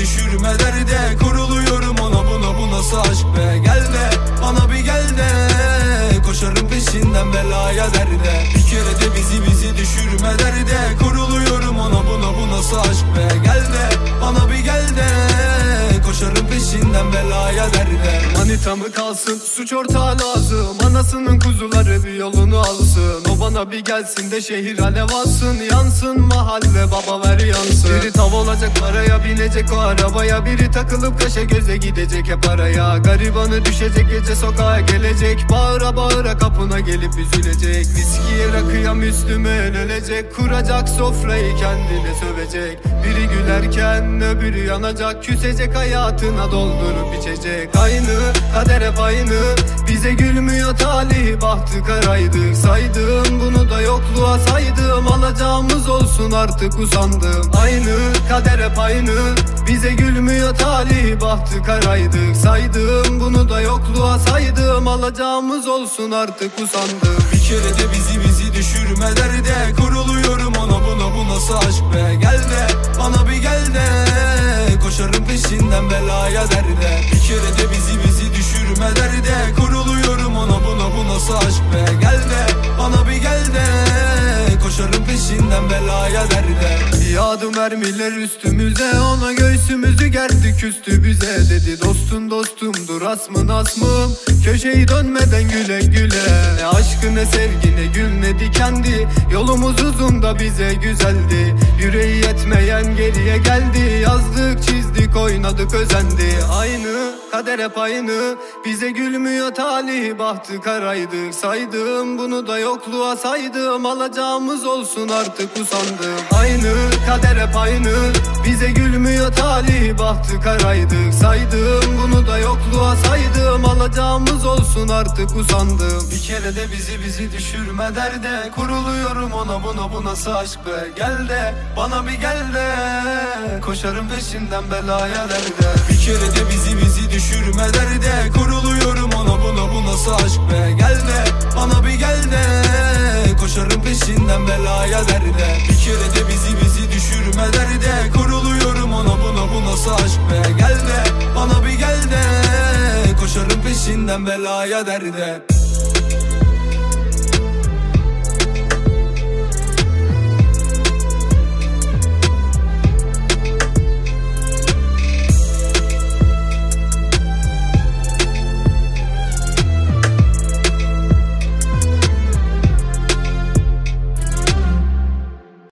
Düşürmelerde kuruluyorum ona buna bu nasıl aşk be? Gel de bana bir gel de. Koşarım peşinden belaya derde. Bir kere de bizi bizi düşürme derde. Kuruluyorum ona buna bu Manita mı kalsın? Suç ortağı lazım. Anasının kuzuları bir yolunu alsın. O bana bir gelsin de şehir alev alsın. Yansın mahalle baba ver yansın. Biri tav olacak paraya binecek. O arabaya Biri takılıp kaşa göze gidecek. Hep araya Garibanı düşecek. Gece sokağa gelecek. Bağıra bağıra kapına gelip üzülecek. Viskiye rakıya Müslüme ölecek. Kuracak sofrayı kendine sövecek. Biri gülerken öbürü yanacak. Küsecek hayatına doldurup içecek. Aynı kader hep aynı. Bize gülmüyor talih. Bahtı karaydık Saydım bunu da yokluğa saydım. Alacağımız olsun artık usandım. Aynı. Kader hep aynı. Bize gülmüyor talih. Bahtı karaydık Saydım bunu da yokluğa saydım. Alacağımız olsun artık usandım. Bir kere de bizi bizi düşürme derde Kuruluyorum ona. Buna bu nasıl aşk be? Gel de bana bir gel de. Koşarım peşinden belaya derde Bir kere de nasıl aşk be Gel de bana bir gel de. Koşarım peşinden belaya derde. Yağdı mermiler üstümüze Ona göğsümüzü gerdi küstü bize. Dedi dostum dostumdur asmın asmım Köşeyi dönmeden güle güle. Ne aşkı ne sevgi ne gül ne dikendi Yolumuz uzun da bize güzeldi. Yüreği yetmeyen geriye geldi. Yazdık çizdik oynadık özendi. Aynı kader hep aynı. Bize gülmüyor talih bahtı karaydık Saydım bunu da yokluğa saydım. Alacağımız olsun artık usandım. Aynı kader hep aynı. Bize gülmüyor talih bahtı karaydık Saydım bunu da yokluğa saydım. Alacağımız olsun artık usandım. Bir kere de bizi bizi düşürme derde. Kuruluyorum ona buna bu nasıl aşk be? Gel de bana bir gel de. Koşarım peşinden belaya derde. Bir kere de bizi bizi düşürme derde. Kuruluyorum ona buna bu nasıl aşk be? Gel de bana bir gel de. Koşarım peşinden belaya derde. Bir kere de bizi bizi peşinden belaya derde